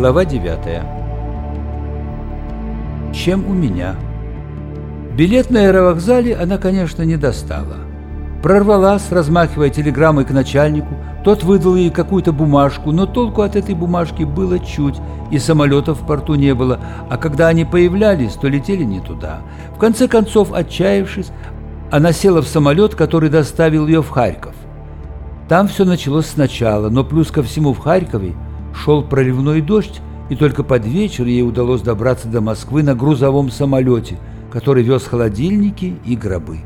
Глава 9. Чем у меня? Билет на аэровокзале она, конечно, не достала. Прорвалась, размахивая телеграммой к начальнику, тот выдал ей какую-то бумажку, но толку от этой бумажки было чуть, и самолетов в порту не было, а когда они появлялись, то летели не туда. В конце концов, отчаявшись, она села в самолет, который доставил ее в Харьков. Там все началось сначала, но плюс ко всему в Харькове – Шел проливной дождь, и только под вечер ей удалось добраться до Москвы на грузовом самолете, который вез холодильники и гробы.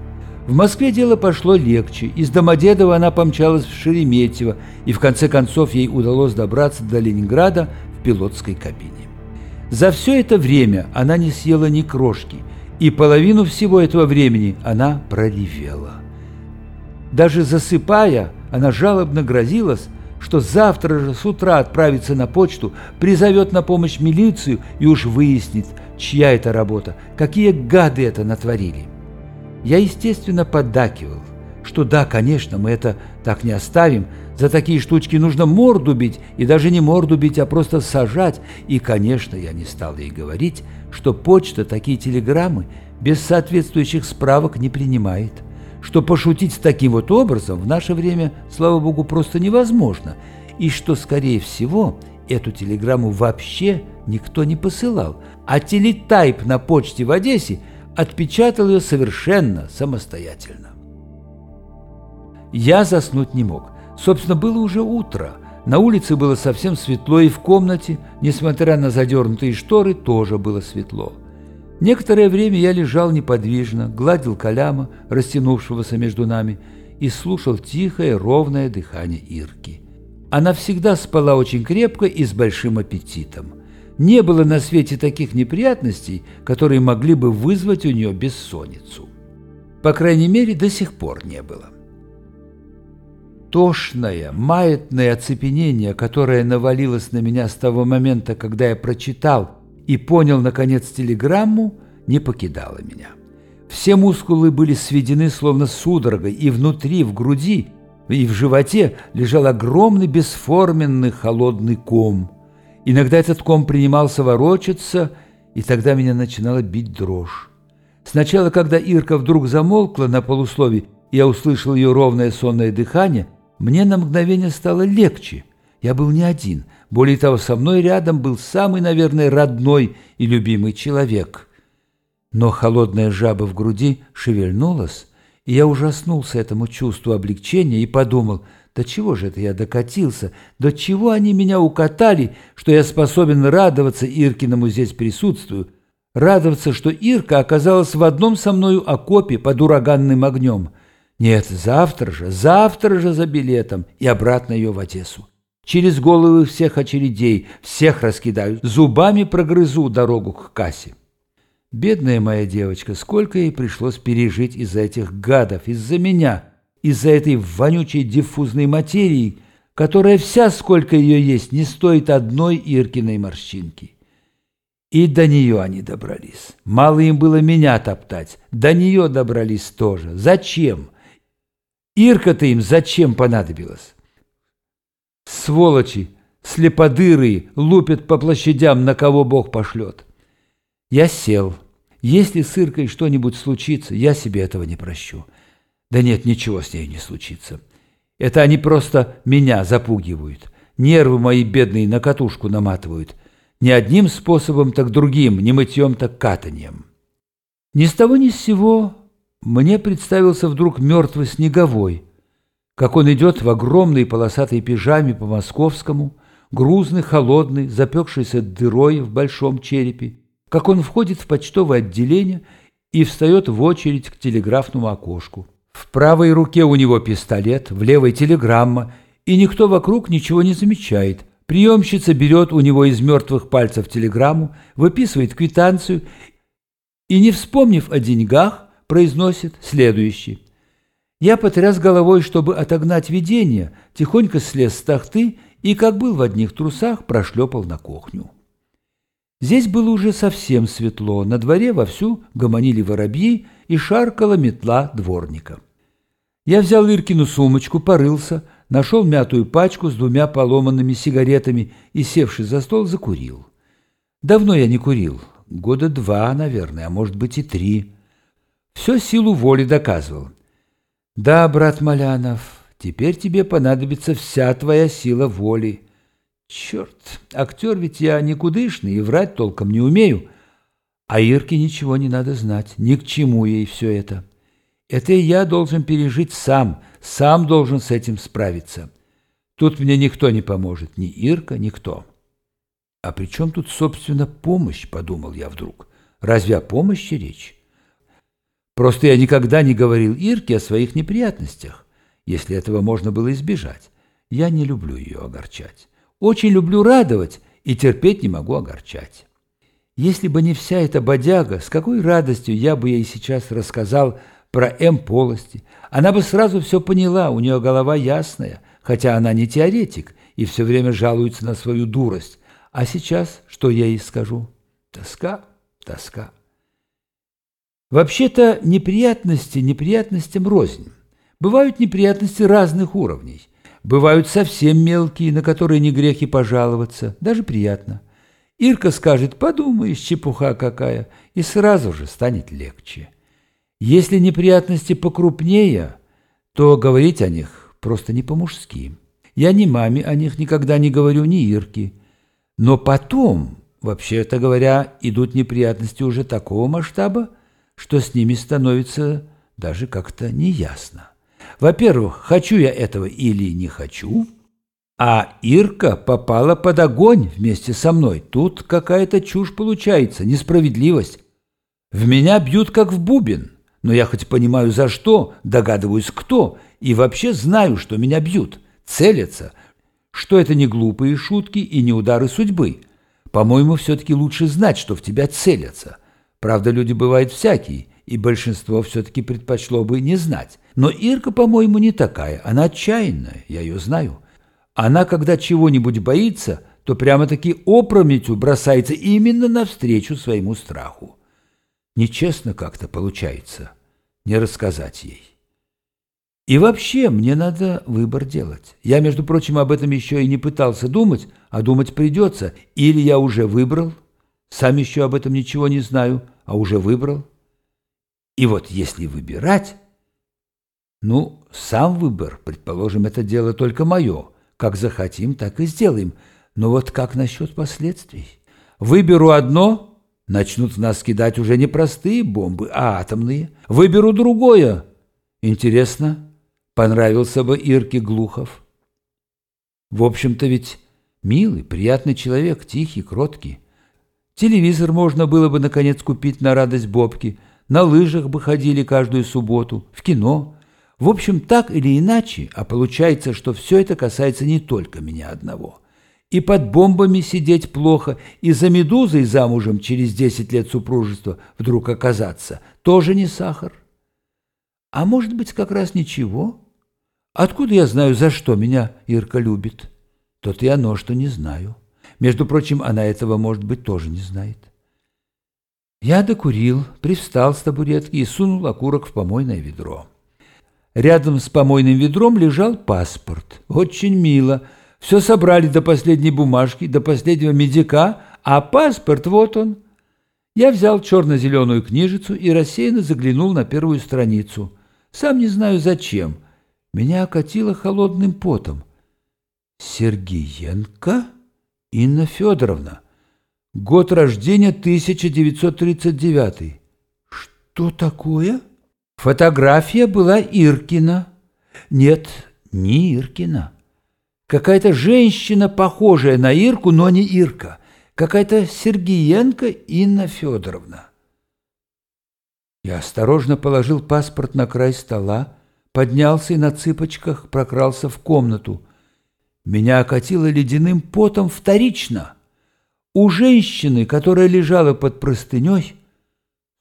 В Москве дело пошло легче. Из Домодедова она помчалась в Шереметьево, и в конце концов ей удалось добраться до Ленинграда в пилотской кабине. За все это время она не съела ни крошки, и половину всего этого времени она проревела. Даже засыпая, она жалобно грозилась, что завтра же с утра отправится на почту, призовет на помощь милицию и уж выяснит, чья это работа, какие гады это натворили. Я, естественно, поддакивал, что да, конечно, мы это так не оставим, за такие штучки нужно морду бить, и даже не морду бить, а просто сажать. И, конечно, я не стал ей говорить, что почта такие телеграммы без соответствующих справок не принимает что пошутить таким вот образом в наше время, слава богу, просто невозможно, и что, скорее всего, эту телеграмму вообще никто не посылал, а телетайп на почте в Одессе отпечатал ее совершенно самостоятельно. Я заснуть не мог. Собственно, было уже утро. На улице было совсем светло, и в комнате, несмотря на задернутые шторы, тоже было светло. Некоторое время я лежал неподвижно, гладил Коляма, растянувшегося между нами, и слушал тихое, ровное дыхание Ирки. Она всегда спала очень крепко и с большим аппетитом. Не было на свете таких неприятностей, которые могли бы вызвать у нее бессонницу. По крайней мере, до сих пор не было. Тошное, маятное оцепенение, которое навалилось на меня с того момента, когда я прочитал – и понял, наконец, телеграмму, не покидала меня. Все мускулы были сведены словно судорогой, и внутри, в груди и в животе лежал огромный бесформенный холодный ком. Иногда этот ком принимался ворочаться, и тогда меня начинала бить дрожь. Сначала, когда Ирка вдруг замолкла на полуслове, и я услышал ее ровное сонное дыхание, мне на мгновение стало легче. Я был не один, более того, со мной рядом был самый, наверное, родной и любимый человек. Но холодная жаба в груди шевельнулась, и я ужаснулся этому чувству облегчения и подумал, да чего же это я докатился, до чего они меня укатали, что я способен радоваться Иркиному здесь присутствию, радоваться, что Ирка оказалась в одном со мною окопе под ураганным огнем. Нет, завтра же, завтра же за билетом и обратно ее в Одессу. Через головы всех очередей, всех раскидаю, зубами прогрызу дорогу к кассе. Бедная моя девочка, сколько ей пришлось пережить из-за этих гадов, из-за меня, из-за этой вонючей диффузной материи, которая вся, сколько ее есть, не стоит одной Иркиной морщинки. И до нее они добрались. Мало им было меня топтать, до нее добрались тоже. Зачем? Ирка-то им зачем понадобилась? Сволочи, слеподырые, лупят по площадям, на кого Бог пошлет. Я сел. Если с Иркой что-нибудь случится, я себе этого не прощу. Да нет, ничего с ней не случится. Это они просто меня запугивают. Нервы мои бедные на катушку наматывают. Не одним способом, так другим, не мытьем, так катанием. Ни с того ни с сего мне представился вдруг мертвый снеговой, как он идет в огромной полосатой пижаме по московскому, грузный, холодный, запекшийся дырой в большом черепе, как он входит в почтовое отделение и встает в очередь к телеграфному окошку. В правой руке у него пистолет, в левой телеграмма, и никто вокруг ничего не замечает. Приемщица берет у него из мертвых пальцев телеграмму, выписывает квитанцию и, не вспомнив о деньгах, произносит следующее. Я потряс головой, чтобы отогнать видение, тихонько слез с тахты и, как был в одних трусах, прошлепал на кухню. Здесь было уже совсем светло, на дворе вовсю гомонили воробьи и шаркала метла дворника. Я взял Иркину сумочку, порылся, нашел мятую пачку с двумя поломанными сигаретами и, севший за стол, закурил. Давно я не курил, года два, наверное, а может быть и три. Все силу воли доказывал. Да, брат Малянов, теперь тебе понадобится вся твоя сила воли. Черт, актер ведь я никудышный и врать толком не умею. А Ирке ничего не надо знать, ни к чему ей все это. Это я должен пережить сам, сам должен с этим справиться. Тут мне никто не поможет, ни Ирка, никто. А при чем тут, собственно, помощь, подумал я вдруг. Разве о помощи речь? Просто я никогда не говорил Ирке о своих неприятностях, если этого можно было избежать. Я не люблю ее огорчать. Очень люблю радовать и терпеть не могу огорчать. Если бы не вся эта бодяга, с какой радостью я бы ей сейчас рассказал про М-полости. Она бы сразу все поняла, у нее голова ясная, хотя она не теоретик и все время жалуется на свою дурость. А сейчас что я ей скажу? Тоска, тоска. Вообще-то неприятности неприятностям рознь. Бывают неприятности разных уровней. Бывают совсем мелкие, на которые не грех и пожаловаться, даже приятно. Ирка скажет «подумаешь, чепуха какая», и сразу же станет легче. Если неприятности покрупнее, то говорить о них просто не по-мужски. Я ни маме о них никогда не говорю, ни Ирке. Но потом, вообще-то говоря, идут неприятности уже такого масштаба, что с ними становится даже как-то неясно. Во-первых, хочу я этого или не хочу, а Ирка попала под огонь вместе со мной. Тут какая-то чушь получается, несправедливость. В меня бьют как в бубен но я хоть понимаю за что, догадываюсь кто, и вообще знаю, что меня бьют, целятся, что это не глупые шутки и не удары судьбы. По-моему, все-таки лучше знать, что в тебя целятся. Правда, люди бывают всякие, и большинство все-таки предпочло бы не знать. Но Ирка, по-моему, не такая, она отчаянная, я ее знаю. Она, когда чего-нибудь боится, то прямо-таки опрометью бросается именно навстречу своему страху. Нечестно как-то получается не рассказать ей. И вообще мне надо выбор делать. Я, между прочим, об этом еще и не пытался думать, а думать придется. Или я уже выбрал, сам еще об этом ничего не знаю, а уже выбрал. И вот если выбирать, ну, сам выбор, предположим, это дело только мое. Как захотим, так и сделаем. Но вот как насчет последствий? Выберу одно, Начнут в нас кидать уже не простые бомбы, а атомные. Выберу другое. Интересно, понравился бы Ирке Глухов. В общем-то ведь милый, приятный человек, тихий, кроткий. Телевизор можно было бы, наконец, купить на радость Бобки. На лыжах бы ходили каждую субботу, в кино. В общем, так или иначе, а получается, что все это касается не только меня одного – и под бомбами сидеть плохо, и за медузой замужем через десять лет супружества вдруг оказаться тоже не сахар. А может быть, как раз ничего? Откуда я знаю, за что меня Ирка любит? Тот и оно, что не знаю. Между прочим, она этого, может быть, тоже не знает. Я докурил, привстал с табуретки и сунул окурок в помойное ведро. Рядом с помойным ведром лежал паспорт. Очень мило — все собрали до последней бумажки, до последнего медика, а паспорт вот он. Я взял черно-зеленую книжицу и рассеянно заглянул на первую страницу. Сам не знаю зачем. Меня окатило холодным потом. Сергеенко Инна Федоровна. Год рождения 1939. Что такое? Фотография была Иркина. Нет, не Иркина. Какая-то женщина, похожая на Ирку, но не Ирка. Какая-то Сергиенко Инна Федоровна. Я осторожно положил паспорт на край стола, поднялся и на цыпочках прокрался в комнату. Меня окатило ледяным потом вторично. У женщины, которая лежала под простыней,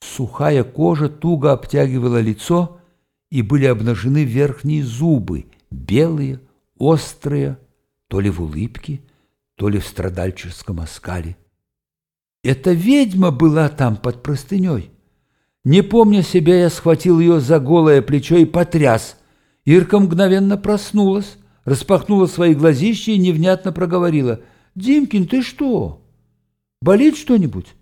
сухая кожа туго обтягивала лицо, и были обнажены верхние зубы, белые, острые, то ли в улыбке, то ли в страдальческом оскале. Эта ведьма была там под простыней. Не помня себя, я схватил ее за голое плечо и потряс. Ирка мгновенно проснулась, распахнула свои глазища и невнятно проговорила. «Димкин, ты что? Болит что-нибудь?»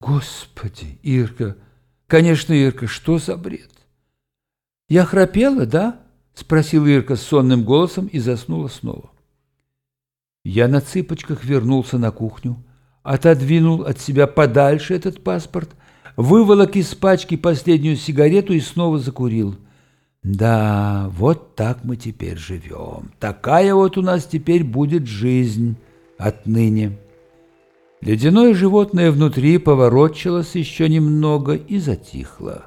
«Господи, Ирка! Конечно, Ирка, что за бред?» «Я храпела, да?» — спросила Ирка сонным голосом и заснула снова. Я на цыпочках вернулся на кухню, отодвинул от себя подальше этот паспорт, выволок из пачки последнюю сигарету и снова закурил. Да, вот так мы теперь живем. Такая вот у нас теперь будет жизнь отныне. Ледяное животное внутри поворочилось еще немного и затихло.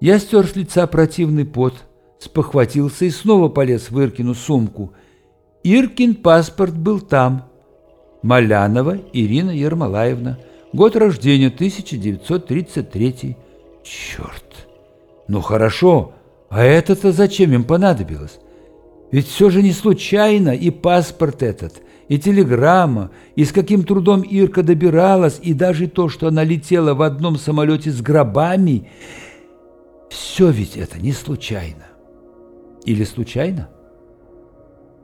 Я стер с лица противный пот, спохватился и снова полез в Иркину сумку. Иркин паспорт был там. Малянова Ирина Ермолаевна. Год рождения 1933. Черт! Ну хорошо, а это-то зачем им понадобилось? Ведь все же не случайно и паспорт этот, и телеграмма, и с каким трудом Ирка добиралась, и даже то, что она летела в одном самолете с гробами, все ведь это не случайно. Или случайно?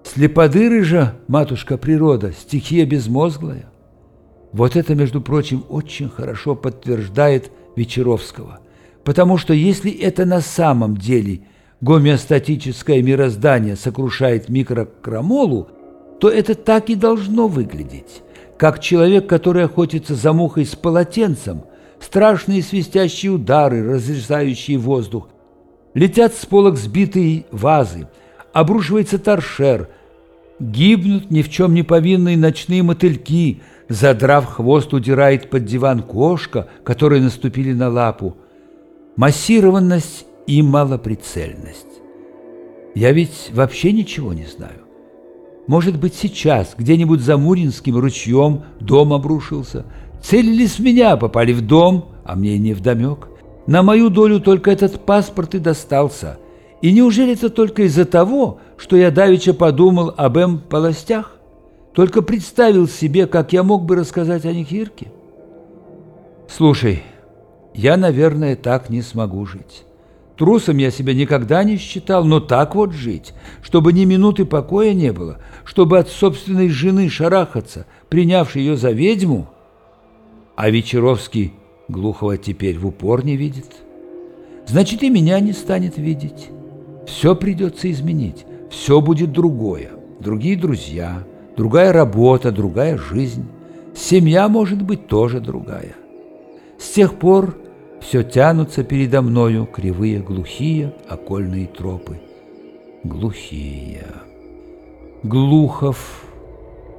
Слеподыры же, матушка природа, стихия безмозглая. Вот это, между прочим, очень хорошо подтверждает Вечеровского – Потому что если это на самом деле гомеостатическое мироздание сокрушает микрокрамолу, то это так и должно выглядеть, как человек, который охотится за мухой с полотенцем, страшные свистящие удары, разрезающие воздух, летят с полок сбитые вазы, обрушивается торшер, гибнут ни в чем не повинные ночные мотыльки, задрав хвост, удирает под диван кошка, которые наступили на лапу – массированность и малоприцельность. Я ведь вообще ничего не знаю. Может быть, сейчас где-нибудь за Муринским ручьем дом обрушился. Целили с меня, попали в дом, а мне не вдомек. На мою долю только этот паспорт и достался. И неужели это только из-за того, что я давеча подумал об эм полостях? Только представил себе, как я мог бы рассказать о них Ирке? Слушай, я, наверное, так не смогу жить. Трусом я себя никогда не считал, но так вот жить, чтобы ни минуты покоя не было, чтобы от собственной жены шарахаться, принявшей ее за ведьму. А Вечеровский Глухого теперь в упор не видит. Значит, и меня не станет видеть. Все придется изменить, все будет другое. Другие друзья, другая работа, другая жизнь. Семья может быть тоже другая. С тех пор все тянутся передо мною кривые глухие окольные тропы. Глухие. Глухов.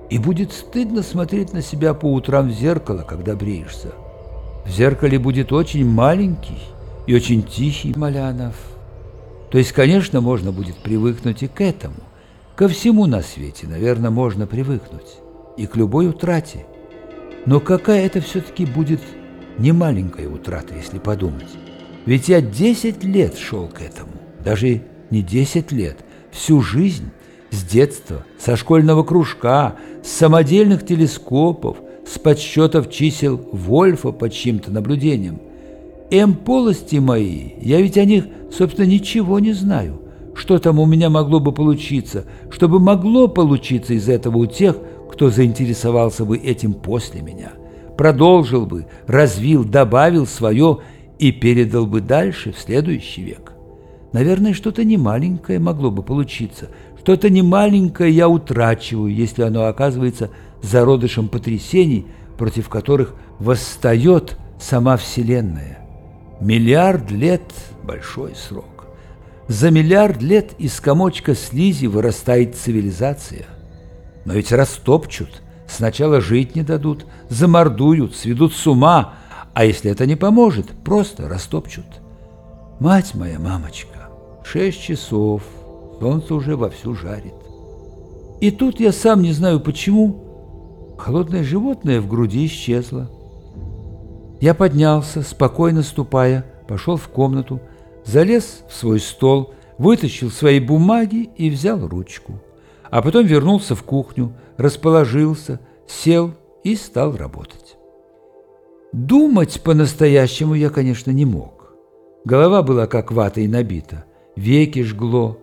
И будет стыдно смотреть на себя по утрам в зеркало, когда бреешься. В зеркале будет очень маленький и очень тихий Малянов. То есть, конечно, можно будет привыкнуть и к этому. Ко всему на свете, наверное, можно привыкнуть. И к любой утрате. Но какая это все-таки будет не маленькая утрата, если подумать. Ведь я 10 лет шел к этому, даже не 10 лет, всю жизнь, с детства, со школьного кружка, с самодельных телескопов, с подсчетов чисел Вольфа по чьим-то наблюдениям. М-полости мои, я ведь о них, собственно, ничего не знаю. Что там у меня могло бы получиться, чтобы могло получиться из этого у тех, кто заинтересовался бы этим после меня продолжил бы, развил, добавил свое и передал бы дальше, в следующий век. Наверное, что-то немаленькое могло бы получиться. Что-то немаленькое я утрачиваю, если оно оказывается зародышем потрясений, против которых восстает сама Вселенная. Миллиард лет – большой срок. За миллиард лет из комочка слизи вырастает цивилизация. Но ведь растопчут – Сначала жить не дадут, замордуют, сведут с ума, а если это не поможет, просто растопчут. Мать моя, мамочка, шесть часов, солнце уже вовсю жарит. И тут я сам не знаю почему, холодное животное в груди исчезло. Я поднялся, спокойно ступая, пошел в комнату, залез в свой стол, вытащил свои бумаги и взял ручку. А потом вернулся в кухню, расположился, сел и стал работать. Думать по-настоящему я, конечно, не мог. Голова была как ватой набита, веки жгло.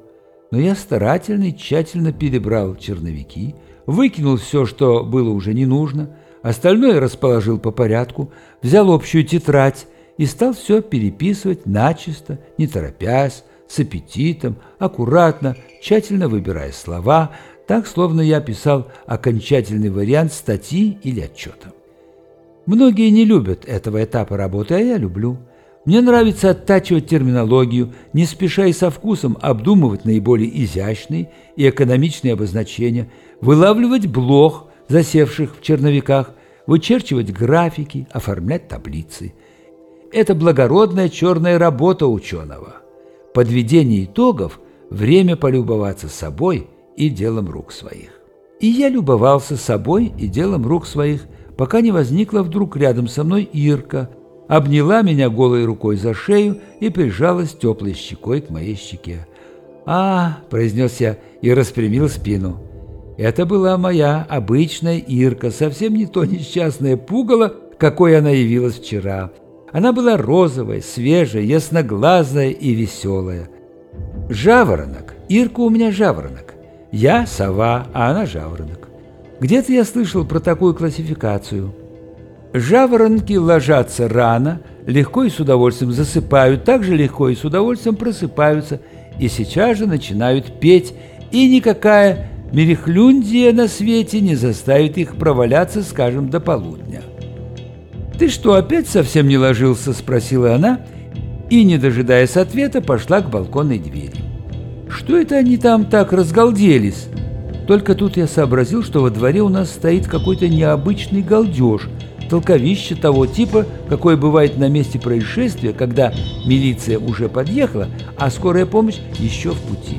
Но я старательно и тщательно перебрал черновики, выкинул все, что было уже не нужно, остальное расположил по порядку, взял общую тетрадь и стал все переписывать начисто, не торопясь, с аппетитом, аккуратно, тщательно выбирая слова, так, словно я писал окончательный вариант статьи или отчета. Многие не любят этого этапа работы, а я люблю. Мне нравится оттачивать терминологию, не спеша и со вкусом обдумывать наиболее изящные и экономичные обозначения, вылавливать блох, засевших в черновиках, вычерчивать графики, оформлять таблицы. Это благородная черная работа ученого. Подведение итогов – время полюбоваться собой и делом рук своих. И я любовался собой и делом рук своих, пока не возникла вдруг рядом со мной Ирка, обняла меня голой рукой за шею и прижалась теплой щекой к моей щеке. «А!» – произнес я и распрямил спину. Это была моя обычная Ирка, совсем не то несчастное пугало, какой она явилась вчера. Она была розовая, свежая, ясноглазая и веселая. Жаворонок. Ирка у меня жаворонок. Я сова, а она жаворонок. Где-то я слышал про такую классификацию. Жаворонки ложатся рано, легко и с удовольствием засыпают, так же легко и с удовольствием просыпаются, и сейчас же начинают петь, и никакая мерехлюндия на свете не заставит их проваляться, скажем, до полудня. «Ты что, опять совсем не ложился?» – спросила она, и, не дожидаясь ответа, пошла к балконной двери. «Что это они там так разгалделись?» Только тут я сообразил, что во дворе у нас стоит какой-то необычный галдеж, толковище того типа, какое бывает на месте происшествия, когда милиция уже подъехала, а скорая помощь еще в пути.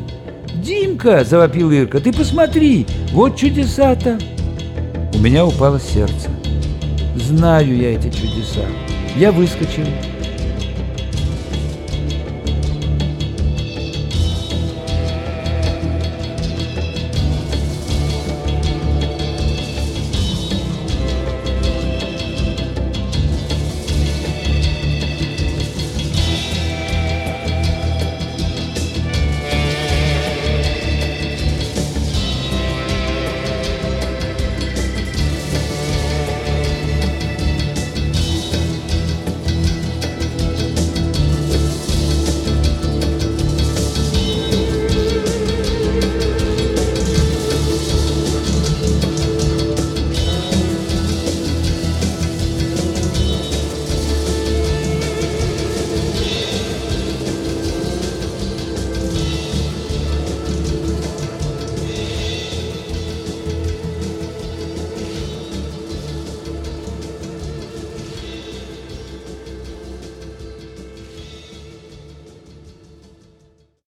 «Димка!» – завопил Ирка. «Ты посмотри! Вот чудеса-то!» У меня упало сердце. Знаю я эти чудеса. Я выскочил,